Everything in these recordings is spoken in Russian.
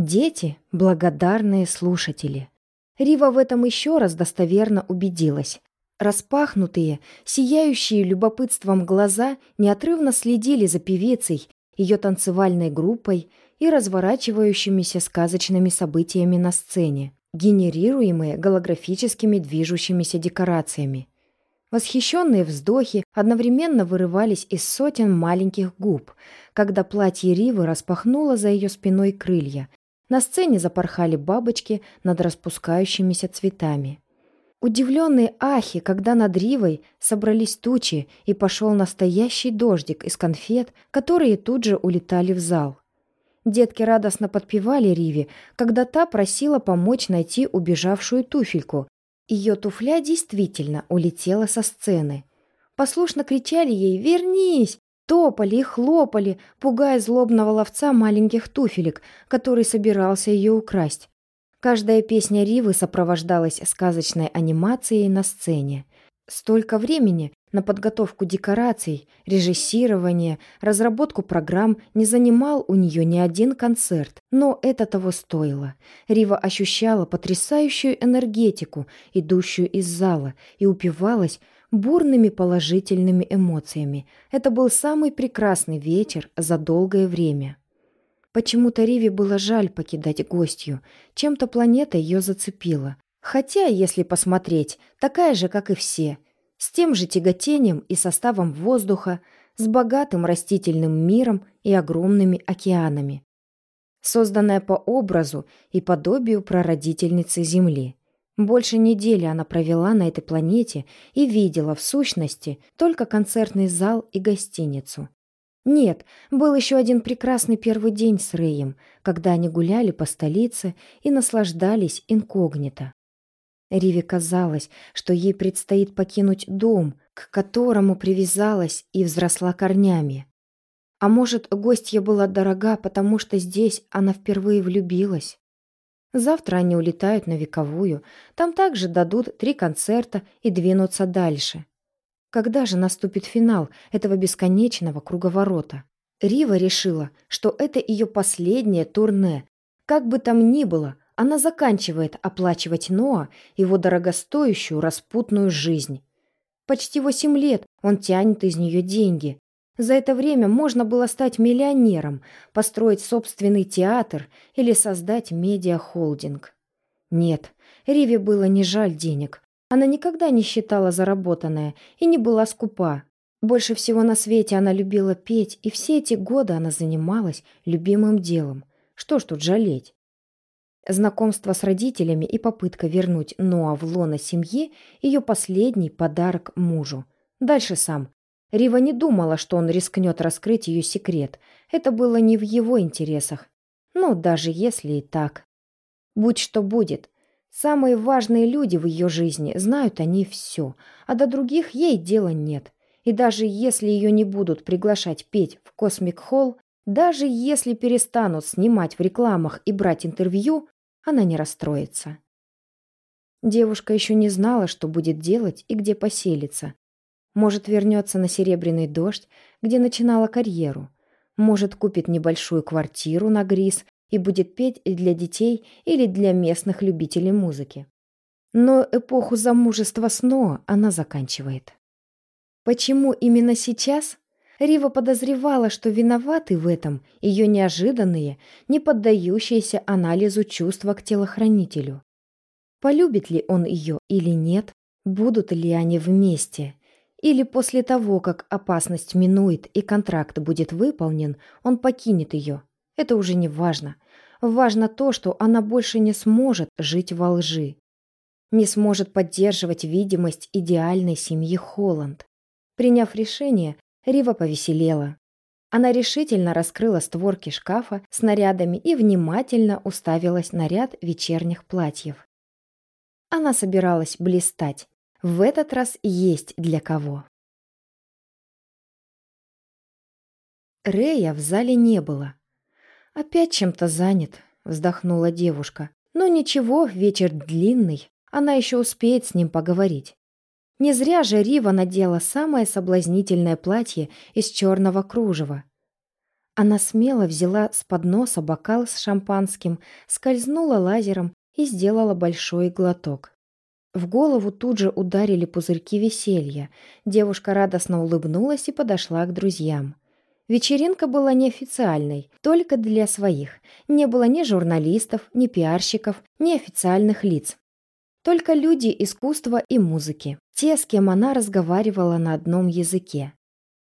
Дети — благодарные слушатели. Рива в этом еще раз достоверно убедилась. Распахнутые, сияющие любопытством глаза неотрывно следили за певицей, ее танцевальной группой и разворачивающимися сказочными событиями на сцене, генерируемые голографическими движущимися декорациями. Восхищенные вздохи одновременно вырывались из сотен маленьких губ, когда платье Ривы распахнуло за ее спиной крылья. На сцене запорхали бабочки над распускающимися цветами. Удивленные ахи, когда над Ривой собрались тучи и пошел настоящий дождик из конфет, которые тут же улетали в зал. Детки радостно подпевали Риве, когда та просила помочь найти убежавшую туфельку. Ее туфля действительно улетела со сцены. Послушно кричали ей «Вернись!», топали и хлопали, пугая злобного ловца маленьких туфелек, который собирался ее украсть. Каждая песня Ривы сопровождалась сказочной анимацией на сцене. Столько времени на подготовку декораций, режиссирование, разработку программ не занимал у нее ни один концерт, но это того стоило. Рива ощущала потрясающую энергетику, идущую из зала, и упивалась бурными положительными эмоциями. Это был самый прекрасный вечер за долгое время. Почему-то Риве было жаль покидать гостью. Чем-то планета ее зацепила. Хотя, если посмотреть, такая же, как и все. С тем же тяготением и составом воздуха, с богатым растительным миром и огромными океанами. Созданная по образу и подобию прародительницы Земли. Больше недели она провела на этой планете и видела, в сущности, только концертный зал и гостиницу. Нет, был еще один прекрасный первый день с Рэем, когда они гуляли по столице и наслаждались инкогнито. Риве казалось, что ей предстоит покинуть дом, к которому привязалась и взросла корнями. А может, гостья была дорога, потому что здесь она впервые влюбилась. Завтра они улетают на Вековую, там также дадут три концерта и двинутся дальше. Когда же наступит финал этого бесконечного круговорота? Рива решила, что это ее последнее турне. Как бы там ни было, она заканчивает оплачивать Ноа его дорогостоящую распутную жизнь. Почти восемь лет он тянет из нее деньги. За это время можно было стать миллионером, построить собственный театр или создать медиахолдинг. Нет, Риве было не жаль денег. Она никогда не считала заработанное и не была скупа. Больше всего на свете она любила петь, и все эти годы она занималась любимым делом. Что ж тут жалеть? Знакомство с родителями и попытка вернуть Ноа в лоно семьи – ее последний подарок мужу. Дальше сам. Рива не думала, что он рискнет раскрыть ее секрет. Это было не в его интересах. Но даже если и так. Будь что будет – Самые важные люди в ее жизни знают о ней все, а до других ей дела нет. И даже если ее не будут приглашать петь в Космик Холл, даже если перестанут снимать в рекламах и брать интервью, она не расстроится. Девушка еще не знала, что будет делать и где поселиться. Может, вернется на Серебряный дождь, где начинала карьеру. Может, купит небольшую квартиру на Грис и будет петь для детей или для местных любителей музыки. Но эпоху замужества снова она заканчивает. Почему именно сейчас? Рива подозревала, что виноваты в этом ее неожиданные, не поддающиеся анализу чувства к телохранителю. Полюбит ли он ее или нет? Будут ли они вместе? Или после того, как опасность минует и контракт будет выполнен, он покинет ее, это уже не важно. Важно то, что она больше не сможет жить во лжи. Не сможет поддерживать видимость идеальной семьи Холланд. Приняв решение, Рива повеселела. Она решительно раскрыла створки шкафа с нарядами и внимательно уставилась на ряд вечерних платьев. Она собиралась блистать. В этот раз есть для кого. Рея в зале не было. «Опять чем-то занят», — вздохнула девушка. «Но ничего, вечер длинный, она еще успеет с ним поговорить». Не зря же Рива надела самое соблазнительное платье из черного кружева. Она смело взяла с подноса бокал с шампанским, скользнула лазером и сделала большой глоток. В голову тут же ударили пузырьки веселья. Девушка радостно улыбнулась и подошла к друзьям. Вечеринка была неофициальной, только для своих. Не было ни журналистов, ни пиарщиков, ни официальных лиц. Только люди искусства и музыки. Те, с кем она разговаривала на одном языке.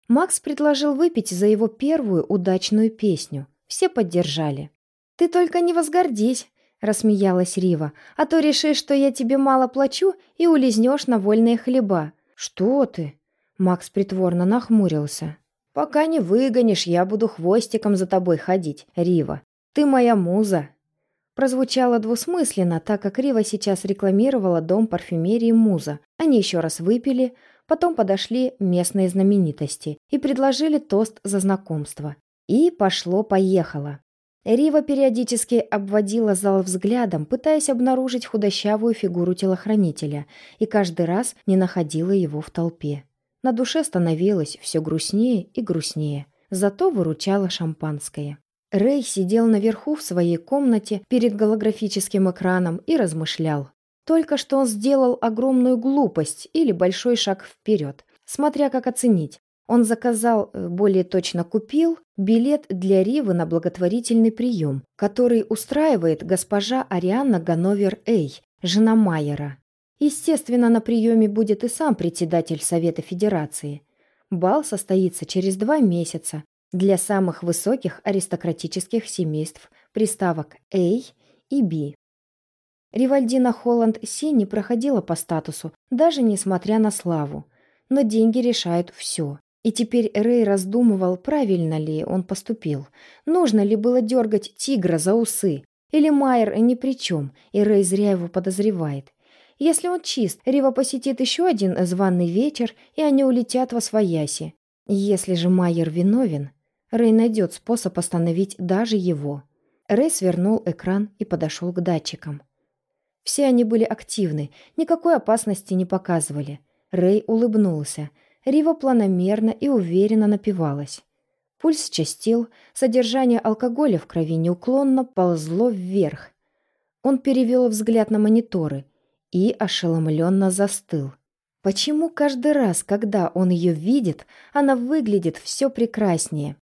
Макс предложил выпить за его первую удачную песню. Все поддержали. «Ты только не возгордись», — рассмеялась Рива, «а то решишь, что я тебе мало плачу и улизнешь на вольные хлеба». «Что ты?» Макс притворно нахмурился. «Пока не выгонишь, я буду хвостиком за тобой ходить, Рива. Ты моя муза». Прозвучало двусмысленно, так как Рива сейчас рекламировала дом парфюмерии «Муза». Они еще раз выпили, потом подошли местные знаменитости и предложили тост за знакомство. И пошло-поехало. Рива периодически обводила зал взглядом, пытаясь обнаружить худощавую фигуру телохранителя, и каждый раз не находила его в толпе. На душе становилось все грустнее и грустнее, зато выручало шампанское. Рэй сидел наверху в своей комнате перед голографическим экраном и размышлял. Только что он сделал огромную глупость или большой шаг вперед, смотря как оценить. Он заказал, э, более точно купил, билет для Ривы на благотворительный прием, который устраивает госпожа Арианна Гановер Эй, жена Майера. Естественно, на приеме будет и сам председатель Совета Федерации. Бал состоится через два месяца, для самых высоких аристократических семейств приставок A и B. Ривальдина Холланд Си не проходила по статусу, даже несмотря на славу. Но деньги решают все. И теперь Рэй раздумывал, правильно ли он поступил. Нужно ли было дергать тигра за усы? Или Майер ни при чем, и Рэй зря его подозревает. Если он чист, Рива посетит еще один званый вечер, и они улетят во свояси. Если же Майер виновен, Рэй найдет способ остановить даже его. Рэй свернул экран и подошел к датчикам. Все они были активны, никакой опасности не показывали. Рэй улыбнулся. Рива планомерно и уверенно напивалась. Пульс частил, содержание алкоголя в крови неуклонно ползло вверх. Он перевел взгляд на мониторы и ошеломленно застыл. Почему каждый раз, когда он ее видит, она выглядит все прекраснее?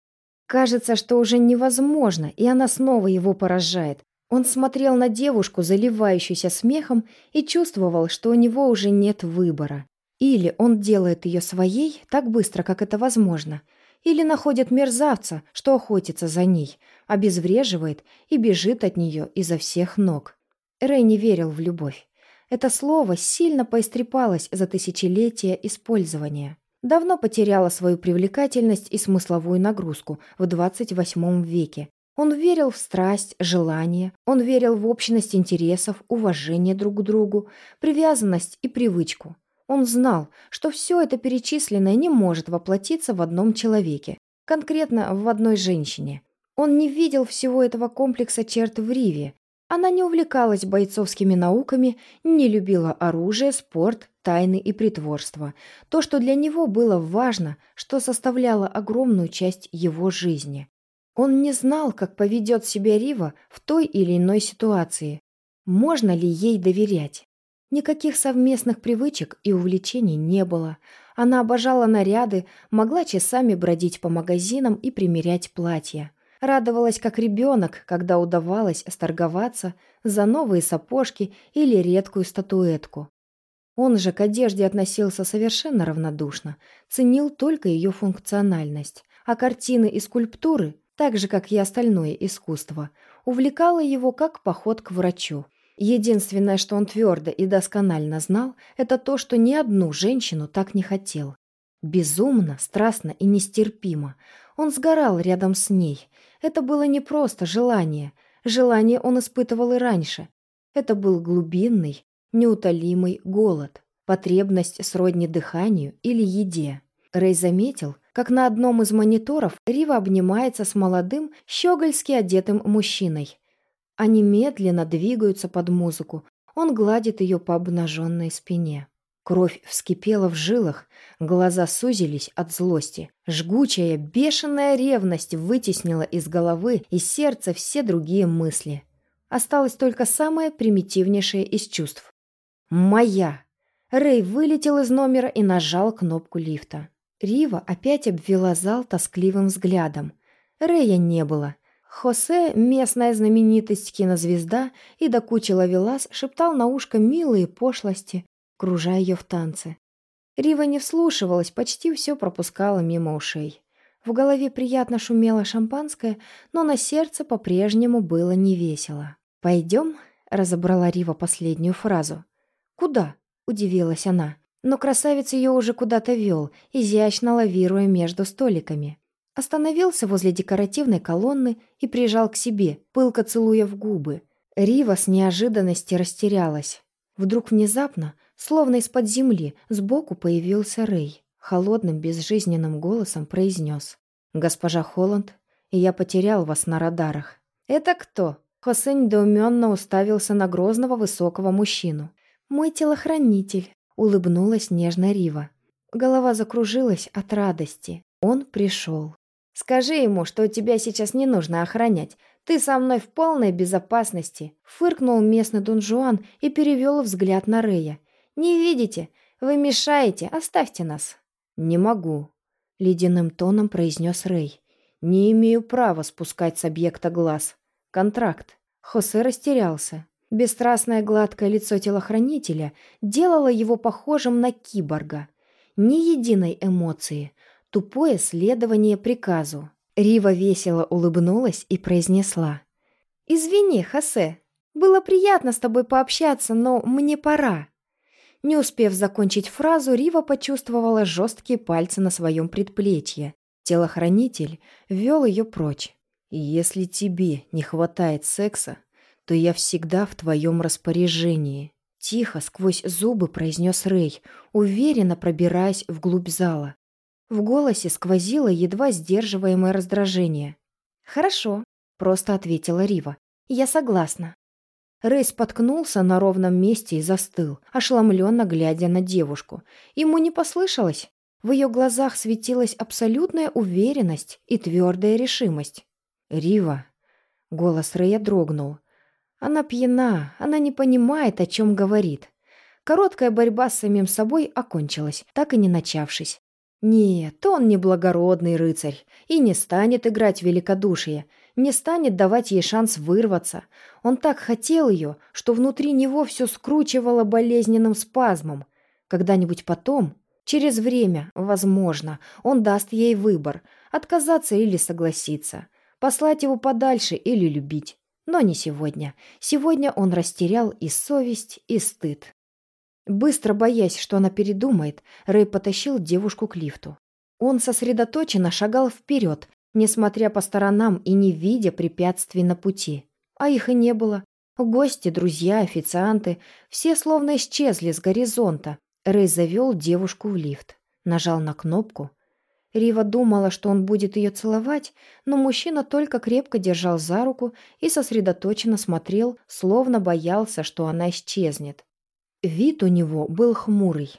Кажется, что уже невозможно, и она снова его поражает. Он смотрел на девушку, заливающуюся смехом, и чувствовал, что у него уже нет выбора. Или он делает ее своей так быстро, как это возможно, или находит мерзавца, что охотится за ней, обезвреживает и бежит от нее изо всех ног. Рэй не верил в любовь. Это слово сильно поистрепалось за тысячелетия использования давно потеряла свою привлекательность и смысловую нагрузку в 28 веке. Он верил в страсть, желание, он верил в общность интересов, уважение друг к другу, привязанность и привычку. Он знал, что все это перечисленное не может воплотиться в одном человеке, конкретно в одной женщине. Он не видел всего этого комплекса черт в Риве, она не увлекалась бойцовскими науками, не любила оружие, спорт, тайны и притворство. То, что для него было важно, что составляло огромную часть его жизни. Он не знал, как поведет себя Рива в той или иной ситуации. Можно ли ей доверять? Никаких совместных привычек и увлечений не было. Она обожала наряды, могла часами бродить по магазинам и примерять платья. Радовалась как ребенок, когда удавалось сторговаться за новые сапожки или редкую статуэтку. Он же к одежде относился совершенно равнодушно, ценил только ее функциональность, а картины и скульптуры, так же, как и остальное искусство, увлекало его как поход к врачу. Единственное, что он твердо и досконально знал, это то, что ни одну женщину так не хотел. Безумно, страстно и нестерпимо. Он сгорал рядом с ней, это было не просто желание. Желание он испытывал и раньше. Это был глубинный, неутолимый голод, потребность сродни дыханию или еде. Рэй заметил, как на одном из мониторов Рива обнимается с молодым, щегольски одетым мужчиной. Они медленно двигаются под музыку. Он гладит ее по обнаженной спине. Кровь вскипела в жилах, глаза сузились от злости. Жгучая, бешеная ревность вытеснила из головы и сердца все другие мысли. Осталось только самое примитивнейшее из чувств. «Моя!» Рэй вылетел из номера и нажал кнопку лифта. Рива опять обвела зал тоскливым взглядом. Рэя не было. Хосе, местная знаменитость кинозвезда, и до кучи ловелас шептал на ушко милые пошлости, кружая ее в танце. Рива не вслушивалась, почти все пропускала мимо ушей. В голове приятно шумело шампанское, но на сердце по-прежнему было невесело. «Пойдем?» — разобрала Рива последнюю фразу. «Куда?» — удивилась она. Но красавец ее уже куда-то вел, изящно лавируя между столиками. Остановился возле декоративной колонны и прижал к себе, пылко целуя в губы. Рива с неожиданности растерялась. Вдруг внезапно Словно из-под земли сбоку появился Рэй. Холодным, безжизненным голосом произнес. «Госпожа Холланд, я потерял вас на радарах». «Это кто?» Хосе недоуменно уставился на грозного высокого мужчину. «Мой телохранитель», — улыбнулась нежно Рива. Голова закружилась от радости. Он пришел. «Скажи ему, что тебя сейчас не нужно охранять. Ты со мной в полной безопасности», — фыркнул местный донжуан и перевел взгляд на Рэя. «Не видите? Вы мешаете, оставьте нас». «Не могу», — ледяным тоном произнес Рэй. «Не имею права спускать с объекта глаз. Контракт». Хосе растерялся. Бесстрастное гладкое лицо телохранителя делало его похожим на киборга. Ни единой эмоции, тупое следование приказу. Рива весело улыбнулась и произнесла. «Извини, Хосе, было приятно с тобой пообщаться, но мне пора». Не успев закончить фразу, Рива почувствовала жесткие пальцы на своем предплечье. Телохранитель вел ее прочь. «Если тебе не хватает секса, то я всегда в твоем распоряжении», — тихо сквозь зубы произнес Рэй, уверенно пробираясь вглубь зала. В голосе сквозило едва сдерживаемое раздражение. «Хорошо», — просто ответила Рива. «Я согласна». Рэй споткнулся на ровном месте и застыл, ошеломленно глядя на девушку. Ему не послышалось. В ее глазах светилась абсолютная уверенность и твердая решимость. «Рива!» — голос Рэя дрогнул. «Она пьяна, она не понимает, о чем говорит». Короткая борьба с самим собой окончилась, так и не начавшись. Нет, он не благородный рыцарь и не станет играть великодушие, не станет давать ей шанс вырваться. Он так хотел ее, что внутри него все скручивало болезненным спазмом. Когда-нибудь потом, через время, возможно, он даст ей выбор – отказаться или согласиться, послать его подальше или любить. Но не сегодня. Сегодня он растерял и совесть, и стыд. Быстро боясь, что она передумает, Рэй потащил девушку к лифту. Он сосредоточенно шагал вперед, несмотря по сторонам и не видя препятствий на пути. А их и не было. Гости, друзья, официанты – все словно исчезли с горизонта. Рэй завел девушку в лифт. Нажал на кнопку. Рива думала, что он будет ее целовать, но мужчина только крепко держал за руку и сосредоточенно смотрел, словно боялся, что она исчезнет. Вид у него был хмурый.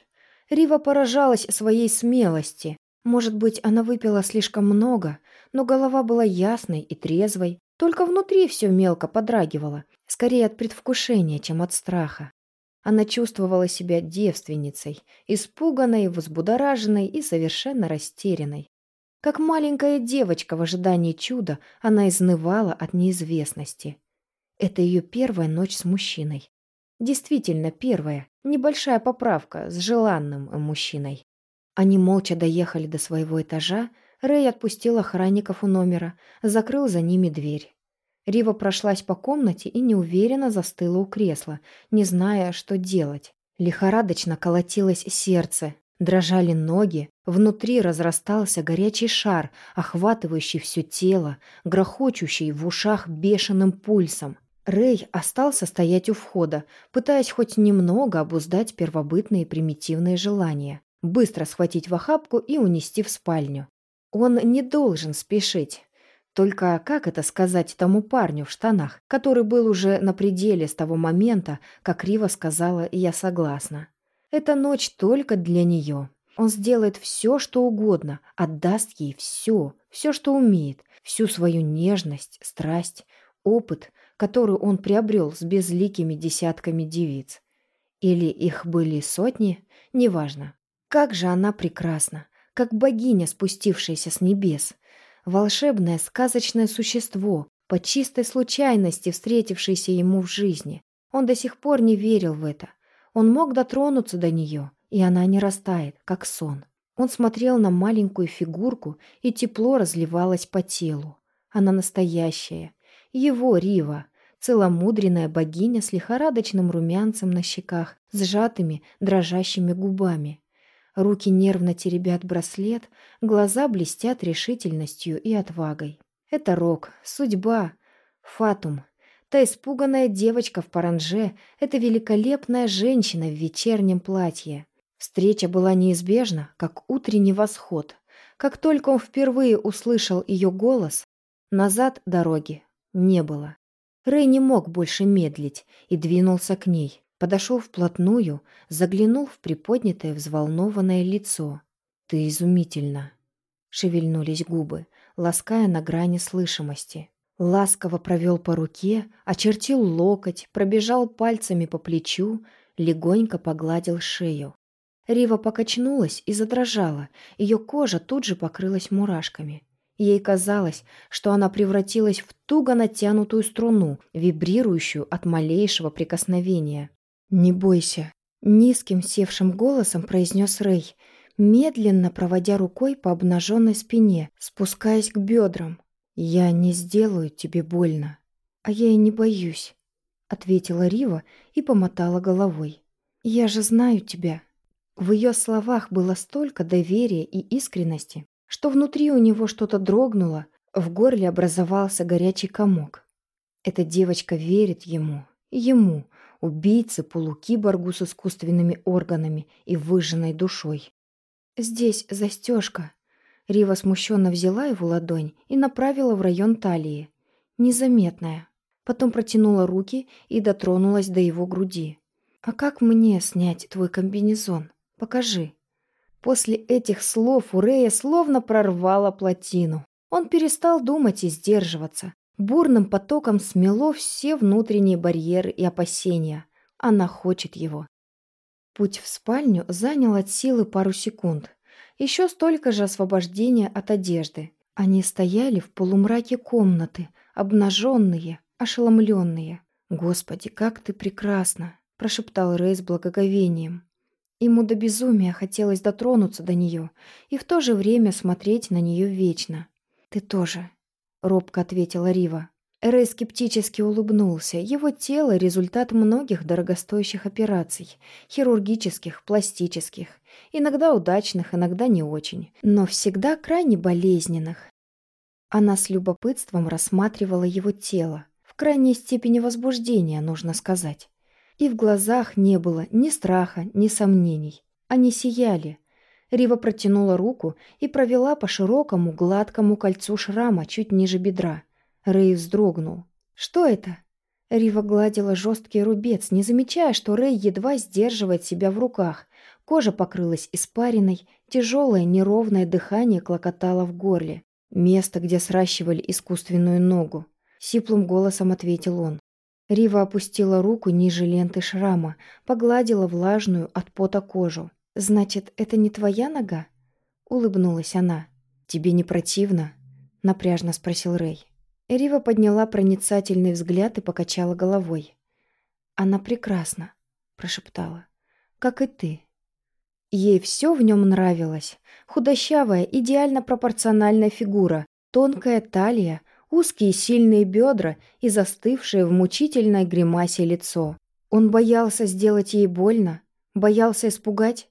Рива поражалась своей смелости. Может быть, она выпила слишком много, но голова была ясной и трезвой, только внутри все мелко подрагивало, скорее от предвкушения, чем от страха. Она чувствовала себя девственницей, испуганной, взбудораженной и совершенно растерянной. Как маленькая девочка в ожидании чуда, она изнывала от неизвестности. Это ее первая ночь с мужчиной. Действительно первая, небольшая поправка с желанным мужчиной. Они молча доехали до своего этажа, Рэй отпустил охранников у номера, закрыл за ними дверь. Рива прошлась по комнате и неуверенно застыла у кресла, не зная, что делать. Лихорадочно колотилось сердце, дрожали ноги, внутри разрастался горячий шар, охватывающий все тело, грохочущий в ушах бешеным пульсом. Рэй остался стоять у входа, пытаясь хоть немного обуздать первобытные примитивные желания, быстро схватить в охапку и унести в спальню. Он не должен спешить. Только как это сказать тому парню в штанах, который был уже на пределе с того момента, как Рива сказала «я согласна». Эта ночь только для нее. Он сделает все, что угодно, отдаст ей все, все, что умеет, всю свою нежность, страсть, опыт, который он приобрел с безликими десятками девиц. Или их были сотни, неважно. Как же она прекрасна, как богиня, спустившаяся с небес. Волшебное сказочное существо, по чистой случайности встретившееся ему в жизни. Он до сих пор не верил в это. Он мог дотронуться до нее, и она не растает, как сон. Он смотрел на маленькую фигурку, и тепло разливалось по телу. Она настоящая. Его Рива, целомудренная богиня с лихорадочным румянцем на щеках, сжатыми, дрожащими губами. Руки нервно теребят браслет, глаза блестят решительностью и отвагой. Это рок, судьба, фатум. Та испуганная девочка в паранже — это великолепная женщина в вечернем платье. Встреча была неизбежна, как утренний восход. Как только он впервые услышал ее голос, назад дороги не было. Рэй не мог больше медлить и двинулся к ней. Подошел вплотную, заглянул в приподнятое взволнованное лицо. «Ты изумительна!» Шевельнулись губы, лаская на грани слышимости. Ласково провел по руке, очертил локоть, пробежал пальцами по плечу, легонько погладил шею. Рива покачнулась и задрожала, ее кожа тут же покрылась мурашками. Ей казалось, что она превратилась в туго натянутую струну, вибрирующую от малейшего прикосновения. «Не бойся», — низким севшим голосом произнес Рэй, медленно проводя рукой по обнаженной спине, спускаясь к бедрам. «Я не сделаю тебе больно». «А я и не боюсь», — ответила Рива и помотала головой. «Я же знаю тебя». В ее словах было столько доверия и искренности, что внутри у него что-то дрогнуло, в горле образовался горячий комок. Эта девочка верит ему, ему, убийце, полукиборгу с искусственными органами и выжженной душой. «Здесь застежка». Рива смущенно взяла его ладонь и направила в район талии. Незаметная. Потом протянула руки и дотронулась до его груди. «А как мне снять твой комбинезон? Покажи». После этих слов у Рея словно прорвало плотину. Он перестал думать и сдерживаться. Бурным потоком смело все внутренние барьеры и опасения. Она хочет его. Путь в спальню занял от силы пару секунд. Еще столько же освобождения от одежды. Они стояли в полумраке комнаты, обнаженные, ошеломленные. «Господи, как ты прекрасна!» – прошептал Рэй с благоговением. Ему до безумия хотелось дотронуться до нее и в то же время смотреть на нее вечно. «Ты тоже», — робко ответила Рива. Рэй скептически улыбнулся. Его тело – результат многих дорогостоящих операций. Хирургических, пластических. Иногда удачных, иногда не очень. Но всегда крайне болезненных. Она с любопытством рассматривала его тело. В крайней степени возбуждения, нужно сказать. И в глазах не было ни страха, ни сомнений. Они сияли. Рива протянула руку и провела по широкому, гладкому кольцу шрама чуть ниже бедра – Рэй вздрогнул. «Что это?» Рива гладила жесткий рубец, не замечая, что Рэй едва сдерживает себя в руках. Кожа покрылась испариной, тяжелое неровное дыхание клокотало в горле. Место, где сращивали искусственную ногу. Сиплым голосом ответил он. Рива опустила руку ниже ленты шрама, погладила влажную от пота кожу. «Значит, это не твоя нога?» Улыбнулась она. «Тебе не противно?» Напряжно спросил Рэй. Рива подняла проницательный взгляд и покачала головой. «Она прекрасна», — прошептала. «Как и ты». Ей все в нем нравилось. Худощавая, идеально пропорциональная фигура, тонкая талия, узкие сильные бедра и застывшее в мучительной гримасе лицо. Он боялся сделать ей больно, боялся испугать.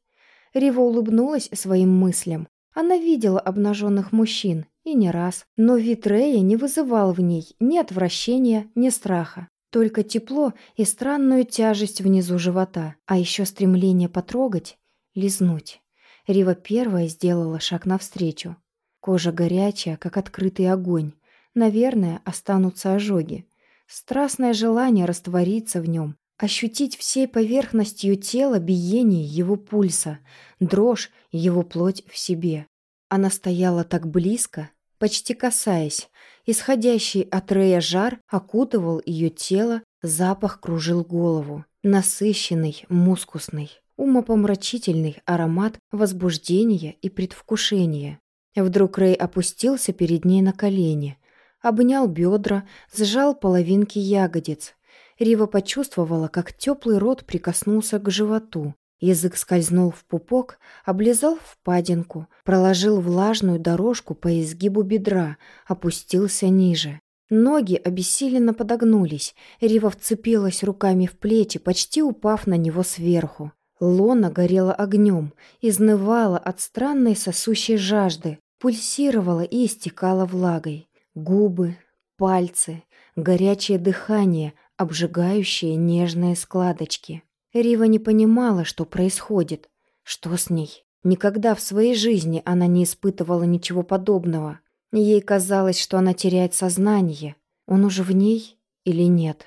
Рива улыбнулась своим мыслям. Она видела обнаженных мужчин, и не раз, но вид Рея не вызывал в ней ни отвращения, ни страха. Только тепло и странную тяжесть внизу живота, а еще стремление потрогать, лизнуть. Рива первая сделала шаг навстречу. Кожа горячая, как открытый огонь. Наверное, останутся ожоги. Страстное желание раствориться в нем, ощутить всей поверхностью тела биение его пульса, дрожь его плоть в себе. Она стояла так близко, почти касаясь. Исходящий от Рея жар окутывал ее тело, запах кружил голову. Насыщенный, мускусный, умопомрачительный аромат возбуждения и предвкушения. Вдруг Рэй опустился перед ней на колени, обнял бедра, сжал половинки ягодиц. Рива почувствовала, как теплый рот прикоснулся к животу. Язык скользнул в пупок, облизал впадинку, проложил влажную дорожку по изгибу бедра, опустился ниже. Ноги обессиленно подогнулись, Рива вцепилась руками в плечи, почти упав на него сверху. Лона горела огнем, изнывала от странной сосущей жажды, пульсировала и истекала влагой. Губы, пальцы, горячее дыхание, обжигающие нежные складочки. Рива не понимала, что происходит. Что с ней? Никогда в своей жизни она не испытывала ничего подобного. Ей казалось, что она теряет сознание. Он уже в ней или нет?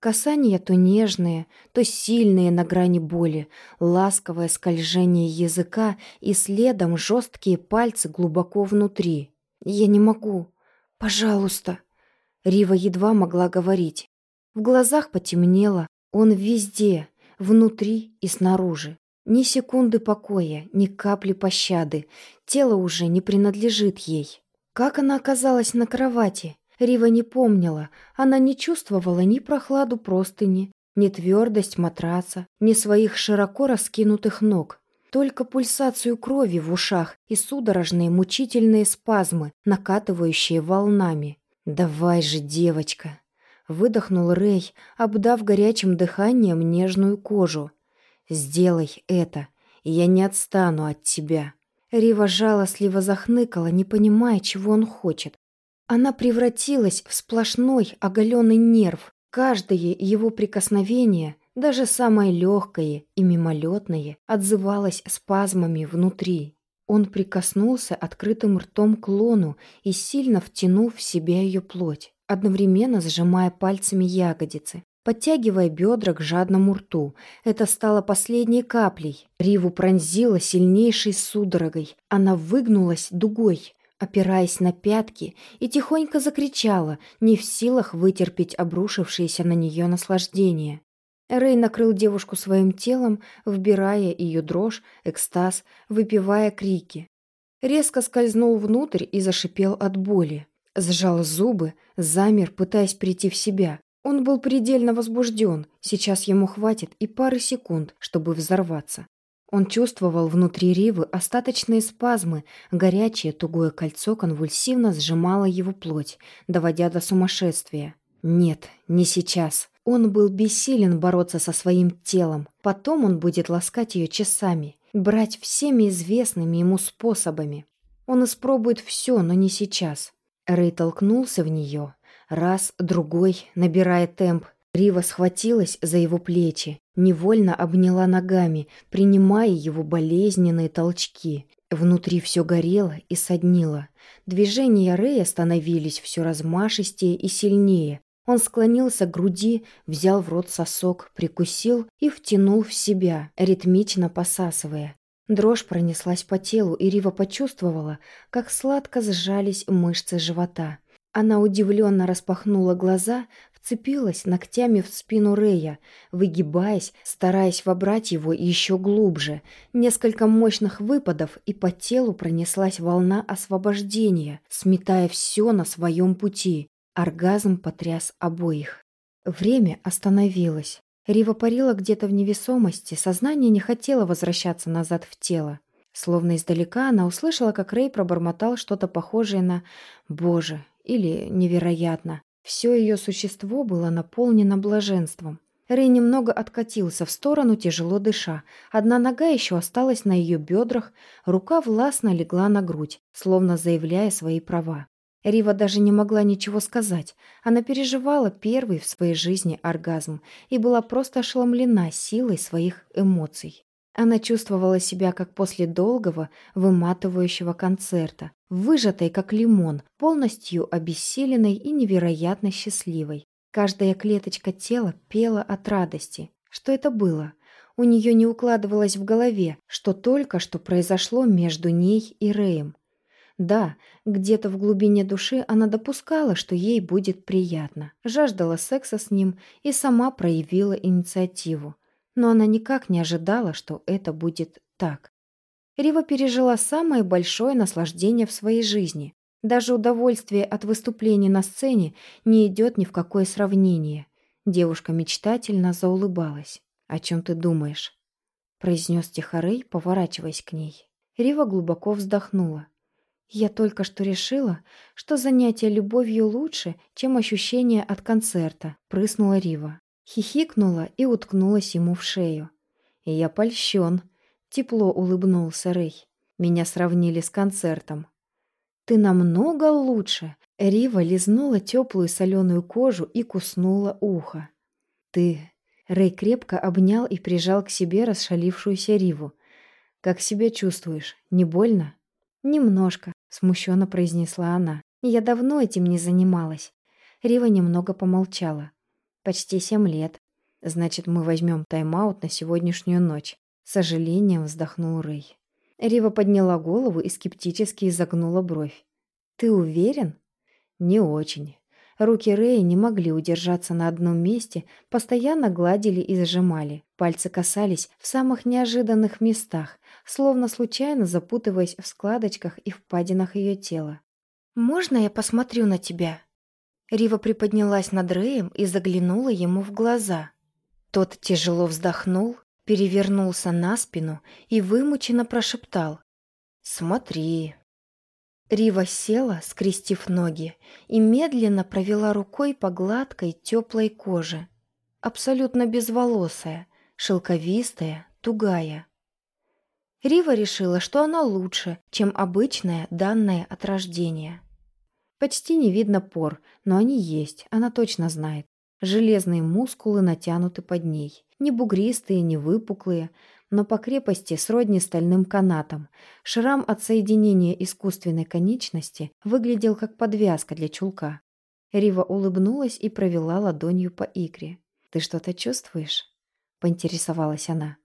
Касания то нежные, то сильные на грани боли, ласковое скольжение языка и следом жесткие пальцы глубоко внутри. «Я не могу. Пожалуйста». Рива едва могла говорить. В глазах потемнело. Он везде, внутри и снаружи. Ни секунды покоя, ни капли пощады. Тело уже не принадлежит ей. Как она оказалась на кровати? Рива не помнила. Она не чувствовала ни прохладу простыни, ни твердость матраса, ни своих широко раскинутых ног. Только пульсацию крови в ушах и судорожные мучительные спазмы, накатывающие волнами. «Давай же, девочка!» Выдохнул Рэй, обдав горячим дыханием нежную кожу. «Сделай это, и я не отстану от тебя». Рива жалостливо захныкала, не понимая, чего он хочет. Она превратилась в сплошной оголенный нерв. Каждое его прикосновение, даже самое легкое и мимолетное, отзывалось спазмами внутри. Он прикоснулся открытым ртом к лону и сильно втянув в себя ее плоть, одновременно сжимая пальцами ягодицы, подтягивая бедра к жадному рту. Это стало последней каплей. Риву пронзила сильнейшей судорогой. Она выгнулась дугой, опираясь на пятки, и тихонько закричала, не в силах вытерпеть обрушившееся на нее наслаждение. Рэй накрыл девушку своим телом, вбирая ее дрожь, экстаз, выпивая крики. Резко скользнул внутрь и зашипел от боли. Сжал зубы, замер, пытаясь прийти в себя. Он был предельно возбужден, сейчас ему хватит и пары секунд, чтобы взорваться. Он чувствовал внутри Ривы остаточные спазмы, горячее тугое кольцо конвульсивно сжимало его плоть, доводя до сумасшествия. Нет, не сейчас. Он был бессилен бороться со своим телом. Потом он будет ласкать ее часами, брать всеми известными ему способами. Он испробует все, но не сейчас. Рэй толкнулся в нее. Раз, другой, набирая темп, Рива схватилась за его плечи, невольно обняла ногами, принимая его болезненные толчки. Внутри все горело и соднило. Движения Рэя становились все размашистее и сильнее. Он склонился к груди, взял в рот сосок, прикусил и втянул в себя, ритмично посасывая. Дрожь пронеслась по телу, и Рива почувствовала, как сладко сжались мышцы живота. Она удивленно распахнула глаза, вцепилась ногтями в спину Рея, выгибаясь, стараясь вобрать его еще глубже. Несколько мощных выпадов, и по телу пронеслась волна освобождения, сметая все на своем пути. Оргазм потряс обоих. Время остановилось. Рива парила где-то в невесомости, сознание не хотело возвращаться назад в тело. Словно издалека она услышала, как Рэй пробормотал что-то похожее на «Боже» или «Невероятно». Все ее существо было наполнено блаженством. Рэй немного откатился в сторону, тяжело дыша. Одна нога еще осталась на ее бедрах, рука властно легла на грудь, словно заявляя свои права. Рива даже не могла ничего сказать. Она переживала первый в своей жизни оргазм и была просто ошеломлена силой своих эмоций. Она чувствовала себя как после долгого, выматывающего концерта, выжатой как лимон, полностью обессиленной и невероятно счастливой. Каждая клеточка тела пела от радости. Что это было? У нее не укладывалось в голове, что только что произошло между ней и Рэем. Да, где-то в глубине души она допускала, что ей будет приятно, жаждала секса с ним и сама проявила инициативу. Но она никак не ожидала, что это будет так. Рива пережила самое большое наслаждение в своей жизни. Даже удовольствие от выступления на сцене не идет ни в какое сравнение. Девушка мечтательно заулыбалась. «О чем ты думаешь?» произнес Тихорей, поворачиваясь к ней. Рива глубоко вздохнула. Я только что решила, что занятие любовью лучше, чем ощущение от концерта, прыснула Рива. Хихикнула и уткнулась ему в шею. И я польщен. Тепло улыбнулся Рэй. Меня сравнили с концертом. Ты намного лучше. Рива лизнула теплую соленую кожу и куснула ухо. Ты... Рэй крепко обнял и прижал к себе расшалившуюся Риву. «Как себя чувствуешь? Не больно?» «Немножко», — смущенно произнесла она. «Я давно этим не занималась». Рива немного помолчала. «Почти семь лет. Значит, мы возьмем тайм-аут на сегодняшнюю ночь». С сожалением вздохнул Рэй. Рива подняла голову и скептически изогнула бровь. «Ты уверен?» «Не очень». Руки Рэя не могли удержаться на одном месте, постоянно гладили и зажимали. Пальцы касались в самых неожиданных местах, словно случайно запутываясь в складочках и впадинах ее тела. «Можно я посмотрю на тебя?» Рива приподнялась над Рэем и заглянула ему в глаза. Тот тяжело вздохнул, перевернулся на спину и вымученно прошептал «Смотри». Рива села, скрестив ноги, и медленно провела рукой по гладкой, теплой коже. Абсолютно безволосая, шелковистая, тугая. Рива решила, что она лучше, чем обычная, данная от рождения. Почти не видно пор, но они есть, она точно знает. Железные мускулы натянуты под ней. Не бугристые, не выпуклые, но по крепости сродни стальным канатам. Шрам от соединения искусственной конечности выглядел как подвязка для чулка. Рива улыбнулась и провела ладонью по икре. «Ты что-то чувствуешь?» — поинтересовалась она.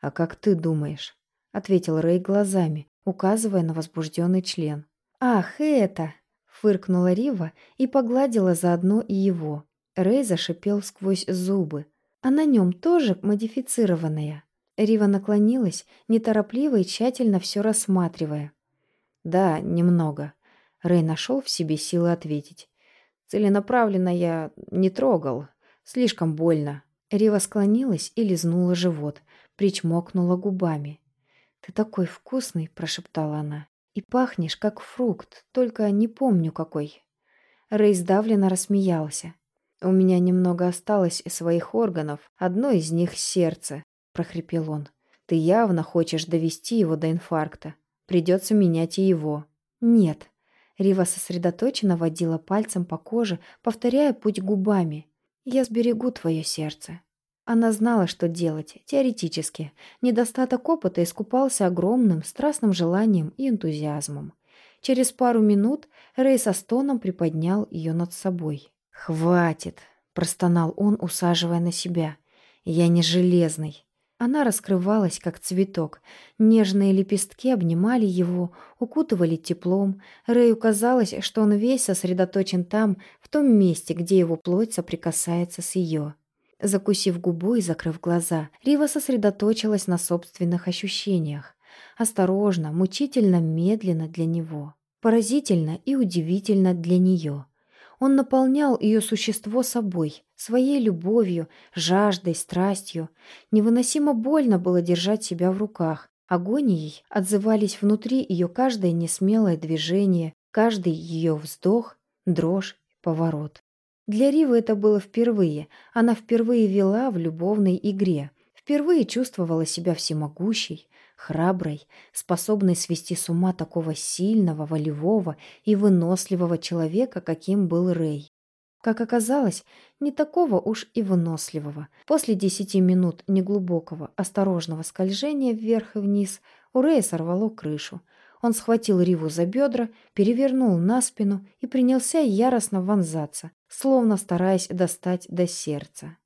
«А как ты думаешь?» — ответил Рэй глазами, указывая на возбужденный член. «Ах, это!» — фыркнула Рива и погладила заодно и его. Рэй зашипел сквозь зубы. «А на нем тоже модифицированная?» Рива наклонилась, неторопливо и тщательно все рассматривая. «Да, немного». Рэй нашел в себе силы ответить. «Целенаправленно я не трогал. Слишком больно». Рива склонилась и лизнула живот, причмокнула губами. «Ты такой вкусный», — прошептала она. «И пахнешь, как фрукт, только не помню какой». Рэй сдавленно рассмеялся. «У меня немного осталось своих органов, одно из них — сердце. — прохрипел он. «Ты явно хочешь довести его до инфаркта. Придется менять и его». «Нет». Рива сосредоточенно водила пальцем по коже, повторяя путь губами. «Я сберегу твое сердце». Она знала, что делать, теоретически. Недостаток опыта искупался огромным, страстным желанием и энтузиазмом. Через пару минут Рэй со стоном приподнял ее над собой. «Хватит!» – простонал он, усаживая на себя. «Я не железный. Она раскрывалась, как цветок. Нежные лепестки обнимали его, укутывали теплом. Рэю казалось, что он весь сосредоточен там, в том месте, где его плоть соприкасается с ее. Закусив губу и закрыв глаза, Рива сосредоточилась на собственных ощущениях. Осторожно, мучительно, медленно для него. Поразительно и удивительно для нее. Он наполнял ее существо собой, своей любовью, жаждой, страстью. Невыносимо больно было держать себя в руках. Агонией отзывались внутри ее каждое несмелое движение, каждый ее вздох, дрожь, поворот. Для Ривы это было впервые. Она впервые вела в любовной игре. Впервые чувствовала себя всемогущей, храброй, способной свести с ума такого сильного, волевого и выносливого человека, каким был Рэй. Как оказалось, не такого уж и выносливого. После десяти минут неглубокого, осторожного скольжения вверх и вниз у Рэя сорвало крышу. Он схватил Риву за бедра, перевернул на спину и принялся яростно вонзаться, словно стараясь достать до сердца.